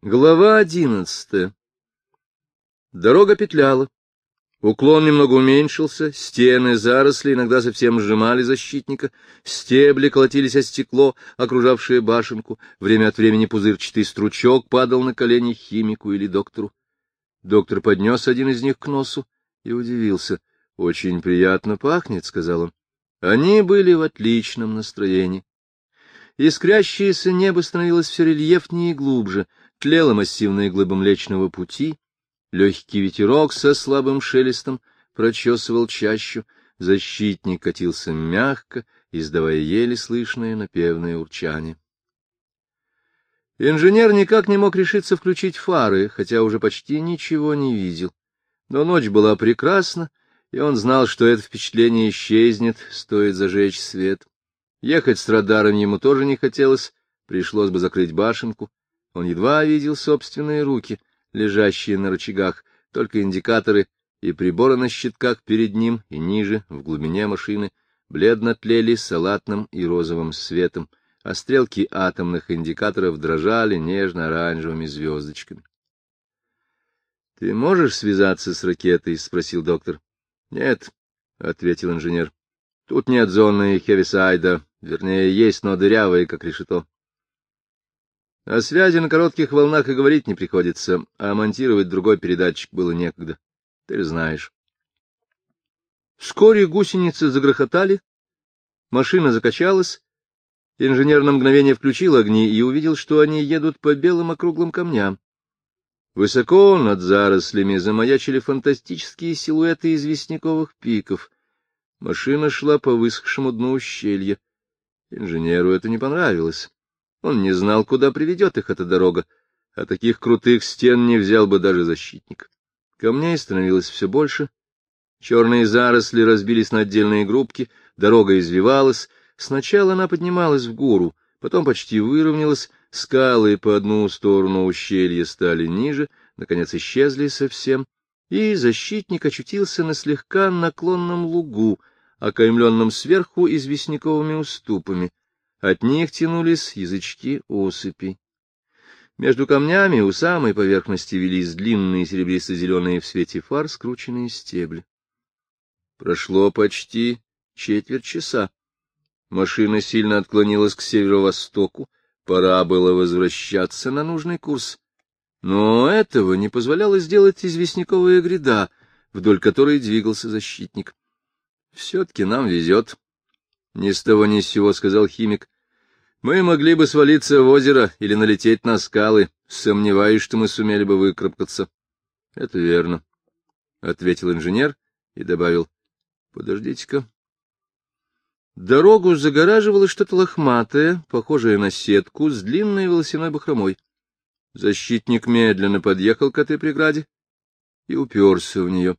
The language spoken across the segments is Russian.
Глава одиннадцатая. Дорога петляла. Уклон немного уменьшился, стены заросли иногда совсем сжимали защитника, стебли колотились о стекло, окружавшее башенку, время от времени пузырчатый стручок падал на колени химику или доктору. Доктор поднес один из них к носу и удивился. — Очень приятно пахнет, — сказал он. Они были в отличном настроении. Искрящееся небо становилось все рельефнее и глубже, тлела массивная глыба Млечного Пути, легкий ветерок со слабым шелестом прочесывал чащу, защитник катился мягко, издавая еле слышное напевное урчание. Инженер никак не мог решиться включить фары, хотя уже почти ничего не видел. Но ночь была прекрасна, и он знал, что это впечатление исчезнет, стоит зажечь свет. Ехать с радаром ему тоже не хотелось, пришлось бы закрыть башенку, он едва видел собственные руки, лежащие на рычагах, только индикаторы и приборы на щитках перед ним и ниже, в глубине машины, бледно тлели салатным и розовым светом, а стрелки атомных индикаторов дрожали нежно-оранжевыми звездочками. — Ты можешь связаться с ракетой? — спросил доктор. — Нет, — ответил инженер. — Тут нет зоны Хевисайда, вернее, есть, но дырявые, как решето. О связи на коротких волнах и говорить не приходится, а монтировать другой передатчик было некогда. Ты знаешь. Вскоре гусеницы загрохотали, машина закачалась, инженер на мгновение включил огни и увидел, что они едут по белым округлым камням. Высоко над зарослями замаячили фантастические силуэты известняковых пиков. Машина шла по высохшему дну ущелья. Инженеру это не понравилось. Он не знал, куда приведет их эта дорога, а таких крутых стен не взял бы даже защитник. Камней становилось все больше. Черные заросли разбились на отдельные группки, дорога извивалась. Сначала она поднималась в гору, потом почти выровнялась, скалы по одну сторону ущелья стали ниже, наконец исчезли совсем, и защитник очутился на слегка наклонном лугу, окаймленном сверху известняковыми уступами. От них тянулись язычки осыпи. Между камнями у самой поверхности велись длинные серебристо-зеленые в свете фар скрученные стебли. Прошло почти четверть часа. Машина сильно отклонилась к северо-востоку, пора было возвращаться на нужный курс. Но этого не позволяло сделать известняковая гряда, вдоль которой двигался защитник. — Все-таки нам везет, ни с того ни с сего, — сказал химик. — Мы могли бы свалиться в озеро или налететь на скалы. Сомневаюсь, что мы сумели бы выкарабкаться. — Это верно, — ответил инженер и добавил. — Подождите-ка. Дорогу загораживало что-то лохматое, похожее на сетку, с длинной волосяной бахромой. Защитник медленно подъехал к этой преграде и уперся в нее.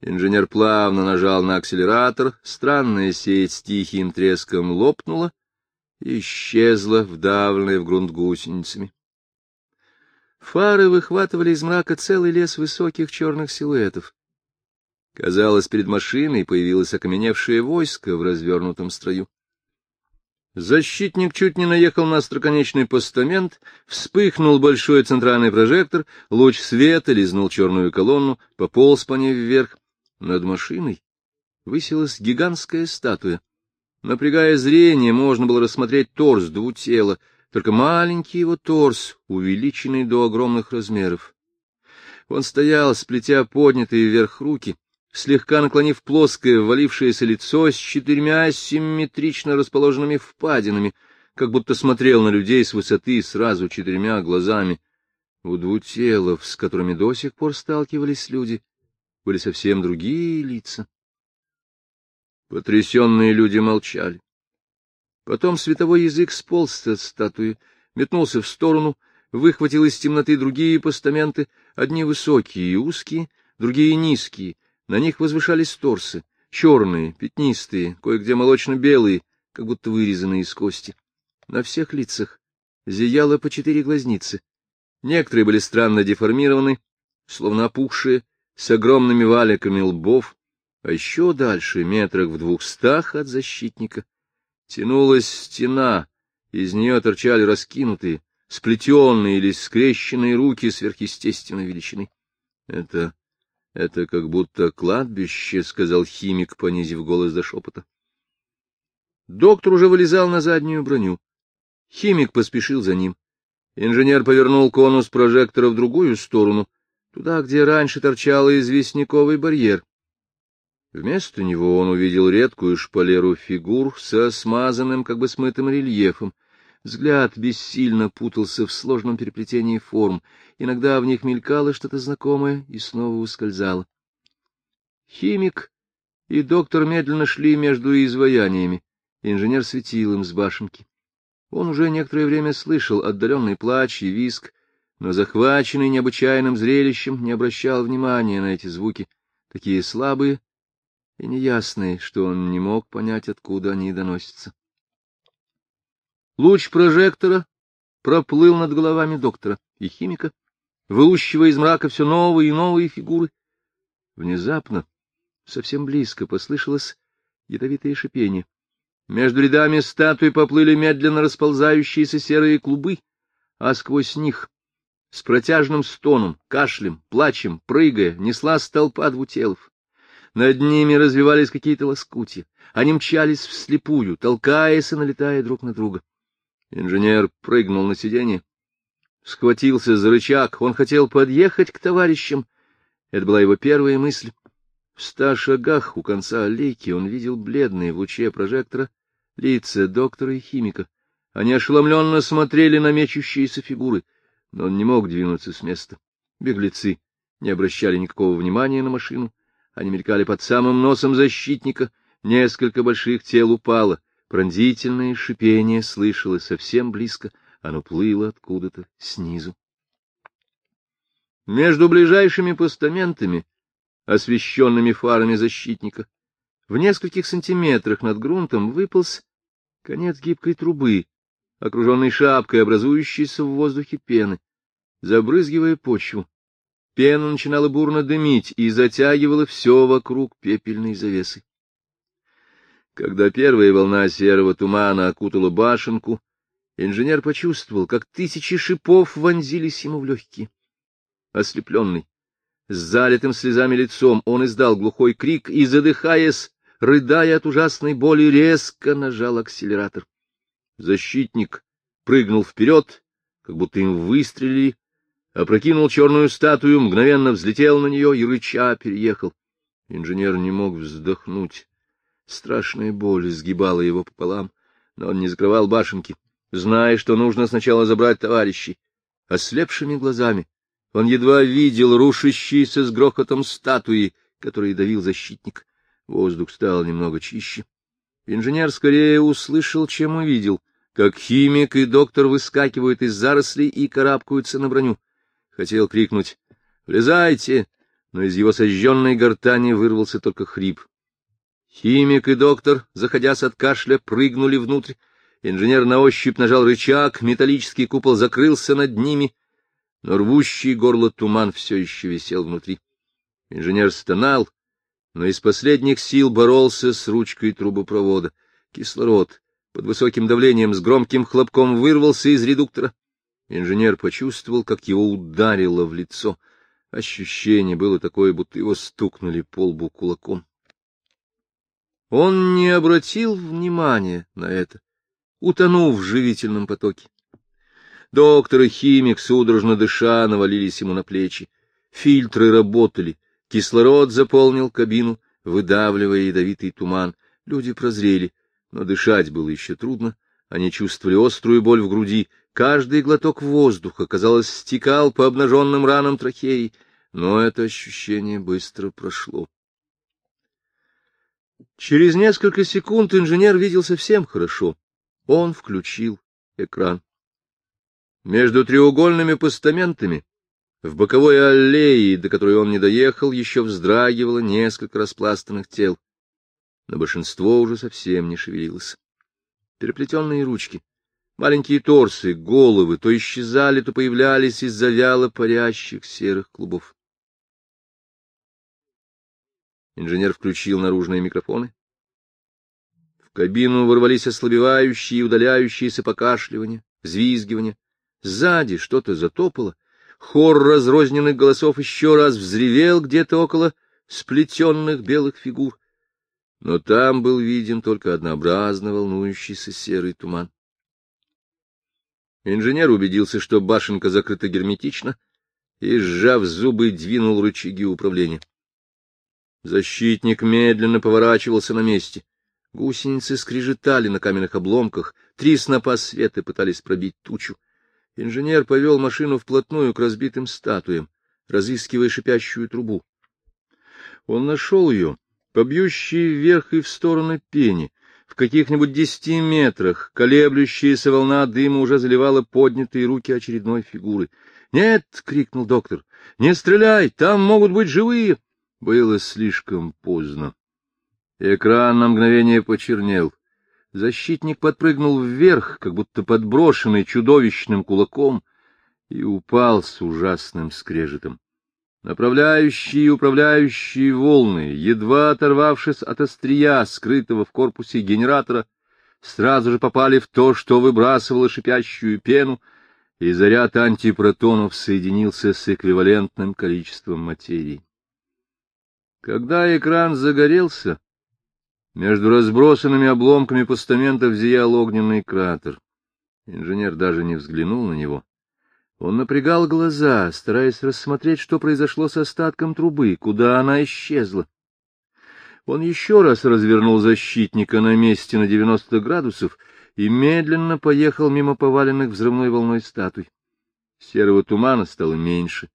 Инженер плавно нажал на акселератор, странная сеть с тихим треском лопнула и исчезла, вдавленная в грунт гусеницами. Фары выхватывали из мрака целый лес высоких черных силуэтов. Казалось, перед машиной появилось окаменевшее войско в развернутом строю. Защитник чуть не наехал на остроконечный постамент, вспыхнул большой центральный прожектор, луч света лизнул черную колонну, пополз по ней вверх. Над машиной высилась гигантская статуя. Напрягая зрение, можно было рассмотреть торс двутела, только маленький его торс, увеличенный до огромных размеров. Он стоял, сплетя поднятые вверх руки, слегка наклонив плоское, ввалившееся лицо с четырьмя симметрично расположенными впадинами, как будто смотрел на людей с высоты сразу четырьмя глазами. У двутелов, с которыми до сих пор сталкивались люди, были совсем другие лица. Потрясенные люди молчали. Потом световой язык сполз от статуи, метнулся в сторону, выхватил из темноты другие постаменты, одни высокие и узкие, другие низкие, на них возвышались торсы, черные, пятнистые, кое-где молочно-белые, как будто вырезанные из кости. На всех лицах зияло по четыре глазницы. Некоторые были странно деформированы, словно опухшие, с огромными валиками лбов, а еще дальше, метрах в двухстах от защитника, тянулась стена, из нее торчали раскинутые, сплетенные или скрещенные руки сверхъестественной величины. — Это... это как будто кладбище, — сказал химик, понизив голос до шепота. Доктор уже вылезал на заднюю броню. Химик поспешил за ним. Инженер повернул конус прожектора в другую сторону, туда, где раньше торчал известняковый барьер. Вместо него он увидел редкую шпалеру фигур со смазанным, как бы смытым рельефом. Взгляд бессильно путался в сложном переплетении форм. Иногда в них мелькало что-то знакомое и снова ускользало. Химик и доктор медленно шли между изваяниями. Инженер светил им с башенки. Он уже некоторое время слышал отдаленный плач и виск, но, захваченный необычайным зрелищем, не обращал внимания на эти звуки, такие слабые и неясные, что он не мог понять, откуда они доносятся. Луч прожектора проплыл над головами доктора и химика, выущивая из мрака все новые и новые фигуры. Внезапно, совсем близко, послышалось ядовитое шипение. Между рядами статуи поплыли медленно расползающиеся серые клубы, а сквозь них с протяжным стоном, кашлем, плачем, прыгая, несла столпа двутелов. Над ними развивались какие-то лоскутья. Они мчались вслепую, толкаясь и налетая друг на друга. Инженер прыгнул на сиденье, схватился за рычаг. Он хотел подъехать к товарищам. Это была его первая мысль. В ста шагах у конца аллейки он видел бледные в луче прожектора лица доктора и химика. Они ошеломленно смотрели на мечущиеся фигуры, но он не мог двинуться с места. Беглецы не обращали никакого внимания на машину. Они мелькали под самым носом защитника. Несколько больших тел упало. Пронзительное шипение слышалось совсем близко. Оно плыло откуда-то снизу. Между ближайшими постаментами, освещенными фарами защитника, в нескольких сантиметрах над грунтом выполз конец гибкой трубы, окруженной шапкой, образующейся в воздухе пены, забрызгивая почву. Пена начинала бурно дымить и затягивала все вокруг пепельной завесы. Когда первая волна серого тумана окутала башенку, инженер почувствовал, как тысячи шипов вонзились ему в легкие. Ослепленный, с залитым слезами лицом, он издал глухой крик и, задыхаясь, рыдая от ужасной боли, резко нажал акселератор. Защитник прыгнул вперед, как будто им выстрелили, опрокинул черную статую, мгновенно взлетел на нее и, рыча, переехал. Инженер не мог вздохнуть. Страшная боль сгибала его пополам, но он не закрывал башенки, зная, что нужно сначала забрать товарищей. Ослепшими глазами он едва видел рушащиеся с грохотом статуи, которые давил защитник. Воздух стал немного чище. Инженер скорее услышал, чем увидел, как химик и доктор выскакивают из зарослей и карабкаются на броню. Хотел крикнуть «Влезайте!», но из его сожженной гортани вырвался только хрип. Химик и доктор, заходясь от кашля, прыгнули внутрь. Инженер на ощупь нажал рычаг, металлический купол закрылся над ними, но рвущий горло туман все еще висел внутри. Инженер стонал, но из последних сил боролся с ручкой трубопровода. Кислород под высоким давлением с громким хлопком вырвался из редуктора. Инженер почувствовал, как его ударило в лицо. Ощущение было такое, будто его стукнули по лбу кулаком. Он не обратил внимания на это, утонув в живительном потоке. Доктор и химик, судорожно дыша, навалились ему на плечи. Фильтры работали, Кислород заполнил кабину, выдавливая ядовитый туман. Люди прозрели, но дышать было еще трудно. Они чувствовали острую боль в груди. Каждый глоток воздуха, казалось, стекал по обнаженным ранам трахеи, но это ощущение быстро прошло. Через несколько секунд инженер видел совсем хорошо. Он включил экран. Между треугольными постаментами в боковой аллее, до которой он не доехал, еще вздрагивало несколько распластанных тел, но большинство уже совсем не шевелилось. Переплетенные ручки, маленькие торсы, головы то исчезали, то появлялись из-за вяло парящих серых клубов. Инженер включил наружные микрофоны. В кабину ворвались ослабевающие и удаляющиеся покашливания, взвизгивания. Сзади что-то затопало. Хор разрозненных голосов еще раз взревел где-то около сплетенных белых фигур. Но там был виден только однообразно волнующийся серый туман. Инженер убедился, что башенка закрыта герметично, и, сжав зубы, двинул рычаги управления. Защитник медленно поворачивался на месте. Гусеницы скрежетали на каменных обломках, три снопа света пытались пробить тучу. Инженер повел машину вплотную к разбитым статуям, разыскивая шипящую трубу. Он нашел ее, побьющей вверх и в стороны пени. В каких-нибудь десяти метрах колеблющаяся волна дыма уже заливала поднятые руки очередной фигуры. — Нет! — крикнул доктор. — Не стреляй! Там могут быть живые! Было слишком поздно. Экран на мгновение почернел. Защитник подпрыгнул вверх, как будто подброшенный чудовищным кулаком, и упал с ужасным скрежетом. Направляющие и управляющие волны, едва оторвавшись от острия, скрытого в корпусе генератора, сразу же попали в то, что выбрасывало шипящую пену, и заряд антипротонов соединился с эквивалентным количеством материи. Когда экран загорелся, между разбросанными обломками постаментов зиял огненный кратер. Инженер даже не взглянул на него. Он напрягал глаза, стараясь рассмотреть, что произошло с остатком трубы, куда она исчезла. Он еще раз развернул защитника на месте на девяносто градусов и медленно поехал мимо поваленных взрывной волной статуй. Серого тумана стало меньше.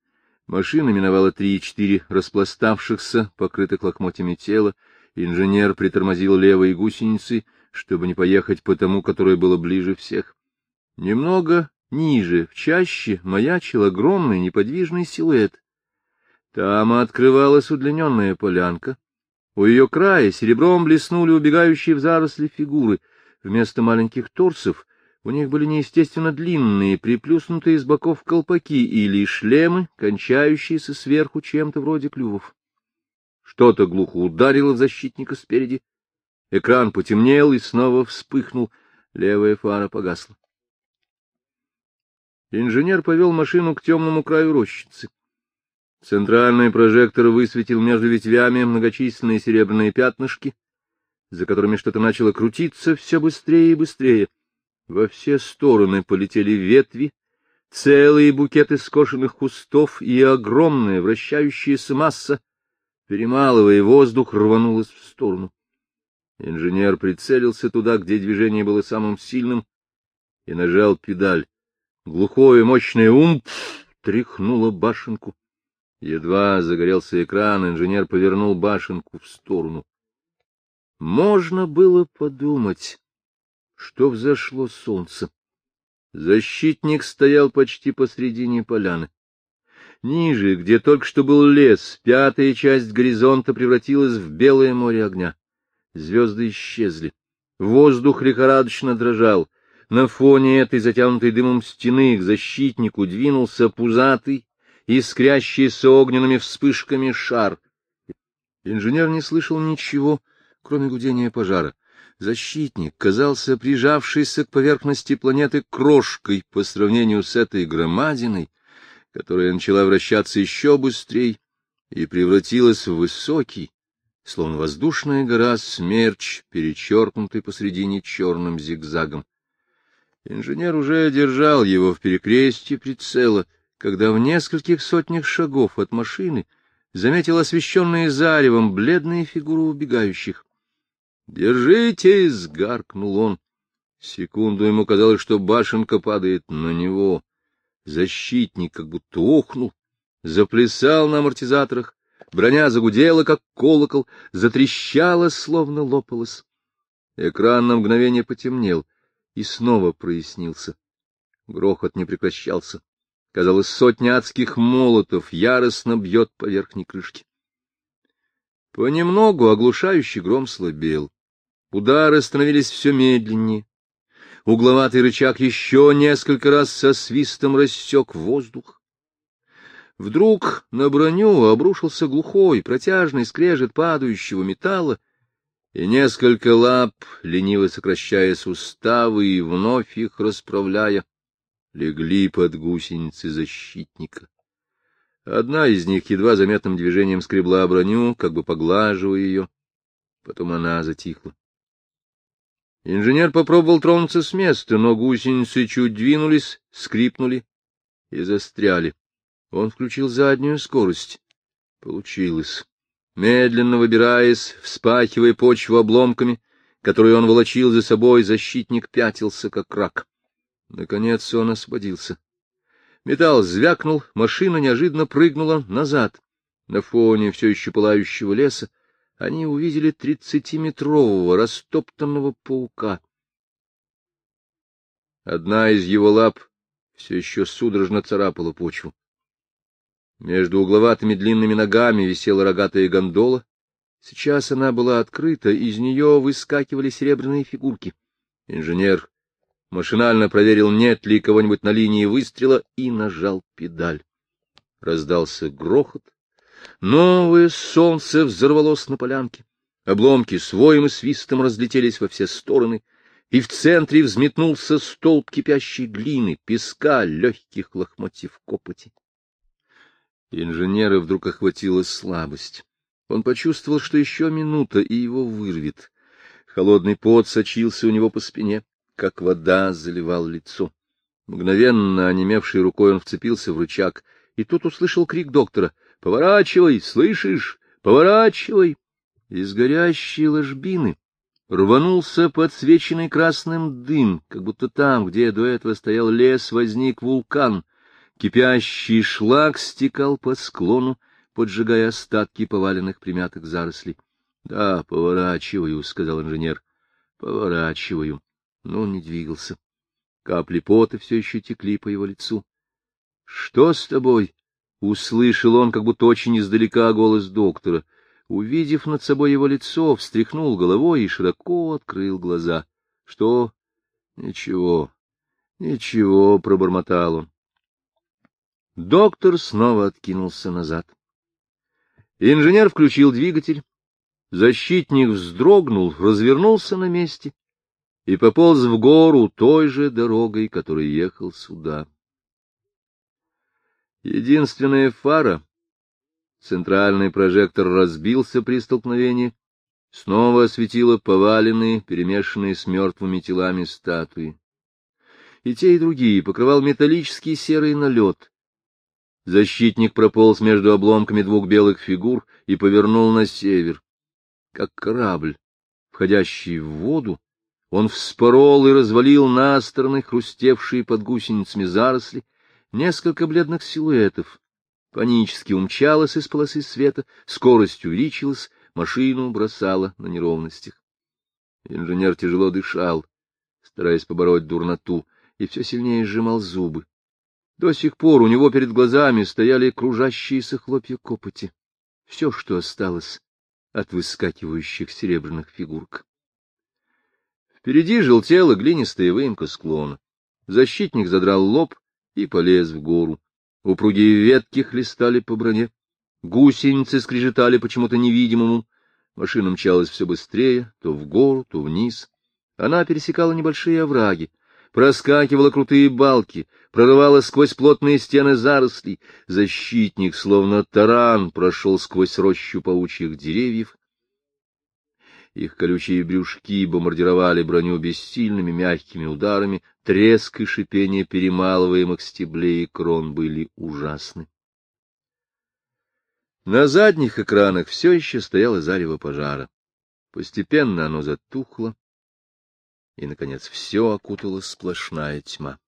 Машина миновала три-четыре распластавшихся, покрытых лохмотьями тела, Инженер притормозил левой гусеницы, чтобы не поехать по тому, которое было ближе всех. Немного ниже, в чаще, маячил огромный неподвижный силуэт. Там открывалась удлиненная полянка. У ее края серебром блеснули убегающие в заросли фигуры. Вместо маленьких торсов у них были неестественно длинные, приплюснутые с боков колпаки или шлемы, кончающиеся сверху чем-то вроде клювов. Что-то глухо ударило защитника спереди. Экран потемнел и снова вспыхнул. Левая фара погасла. Инженер повел машину к темному краю рощицы. Центральный прожектор высветил между ветвями многочисленные серебряные пятнышки, за которыми что-то начало крутиться все быстрее и быстрее. Во все стороны полетели ветви, целые букеты скошенных кустов и огромная вращающаяся масса перемалывая воздух, рванулась в сторону. Инженер прицелился туда, где движение было самым сильным, и нажал педаль. Глухое мощное умп тряхнуло башенку. Едва загорелся экран, инженер повернул башенку в сторону. Можно было подумать, что взошло солнце. Защитник стоял почти посредине поляны. Ниже, где только что был лес, пятая часть горизонта превратилась в белое море огня. Звезды исчезли. Воздух лихорадочно дрожал. На фоне этой затянутой дымом стены к защитнику двинулся пузатый, искрящийся огненными вспышками шар. Инженер не слышал ничего, кроме гудения пожара. Защитник казался прижавшийся к поверхности планеты крошкой по сравнению с этой громадиной, которая начала вращаться еще быстрее и превратилась в высокий, словно воздушная гора, смерч, перечеркнутый посредине черным зигзагом. Инженер уже держал его в перекрестье прицела, когда в нескольких сотнях шагов от машины заметил освещенные заревом бледные фигуры убегающих. «Держитесь!» — гаркнул он. Секунду ему казалось, что башенка падает на него. Защитник как будто охнул, заплясал на амортизаторах, броня загудела, как колокол, затрещала, словно лопалась. Экран на мгновение потемнел и снова прояснился. Грохот не прекращался. Казалось, сотня адских молотов яростно бьет по верхней крышке. Понемногу оглушающий гром слабел. Удары становились все медленнее, Угловатый рычаг еще несколько раз со свистом рассек воздух. Вдруг на броню обрушился глухой, протяжный скрежет падающего металла, и несколько лап, лениво сокращая суставы и вновь их расправляя, легли под гусеницы защитника. Одна из них едва заметным движением скребла броню, как бы поглаживая ее. Потом она затихла. Инженер попробовал тронуться с места, но гусеницы чуть двинулись, скрипнули и застряли. Он включил заднюю скорость. Получилось. Медленно выбираясь, вспахивая почву обломками, которые он волочил за собой, защитник пятился, как рак. Наконец он освободился. Металл звякнул, машина неожиданно прыгнула назад. На фоне все еще пылающего леса они увидели тридцатиметрового растоптанного паука. Одна из его лап все еще судорожно царапала почву. Между угловатыми длинными ногами висела рогатая гондола. Сейчас она была открыта, из нее выскакивали серебряные фигурки. Инженер машинально проверил, нет ли кого-нибудь на линии выстрела, и нажал педаль. Раздался грохот. Новое солнце взорвалось на полянке. Обломки с воем и свистом разлетелись во все стороны, и в центре взметнулся столб кипящей глины, песка, легких лохмотьев копоти. Инженера вдруг охватила слабость. Он почувствовал, что еще минута, и его вырвет. Холодный пот сочился у него по спине как вода заливал лицо. Мгновенно, онемевшей рукой, он вцепился в рычаг, и тут услышал крик доктора. — Поворачивай, слышишь? Поворачивай! Из горящей ложбины рванулся подсвеченный красным дым, как будто там, где до этого стоял лес, возник вулкан. Кипящий шлак стекал по склону, поджигая остатки поваленных примятых зарослей. — Да, поворачиваю, — сказал инженер. — Поворачиваю но он не двигался. Капли пота все еще текли по его лицу. — Что с тобой? — услышал он, как будто очень издалека голос доктора. Увидев над собой его лицо, встряхнул головой и широко открыл глаза. — Что? — Ничего. — Ничего, — пробормотал он. Доктор снова откинулся назад. Инженер включил двигатель. Защитник вздрогнул, развернулся на месте и пополз в гору той же дорогой, которой ехал сюда. Единственная фара, центральный прожектор разбился при столкновении, снова осветила поваленные, перемешанные с мертвыми телами статуи. И те, и другие покрывал металлический серый налет. Защитник прополз между обломками двух белых фигур и повернул на север, как корабль, входящий в воду, он вспорол и развалил на стороны хрустевшие под гусеницами заросли, несколько бледных силуэтов. Панически умчалась из полосы света, скорость увеличилась, машину бросала на неровностях. Инженер тяжело дышал, стараясь побороть дурноту, и все сильнее сжимал зубы. До сих пор у него перед глазами стояли кружащиеся хлопья копоти. Все, что осталось от выскакивающих серебряных фигурок. Впереди желтела глинистая выемка склона. Защитник задрал лоб и полез в гору. Упругие ветки хлестали по броне. Гусеницы скрежетали почему-то невидимому. Машина мчалась все быстрее, то в гору, то вниз. Она пересекала небольшие овраги, проскакивала крутые балки, прорывала сквозь плотные стены зарослей. Защитник, словно таран, прошел сквозь рощу паучьих деревьев их колючие брюшки бомбардировали броню бессильными мягкими ударами, треск и шипение перемалываемых стеблей и крон были ужасны. На задних экранах все еще стояло зарево пожара. Постепенно оно затухло, и, наконец, все окутала сплошная тьма.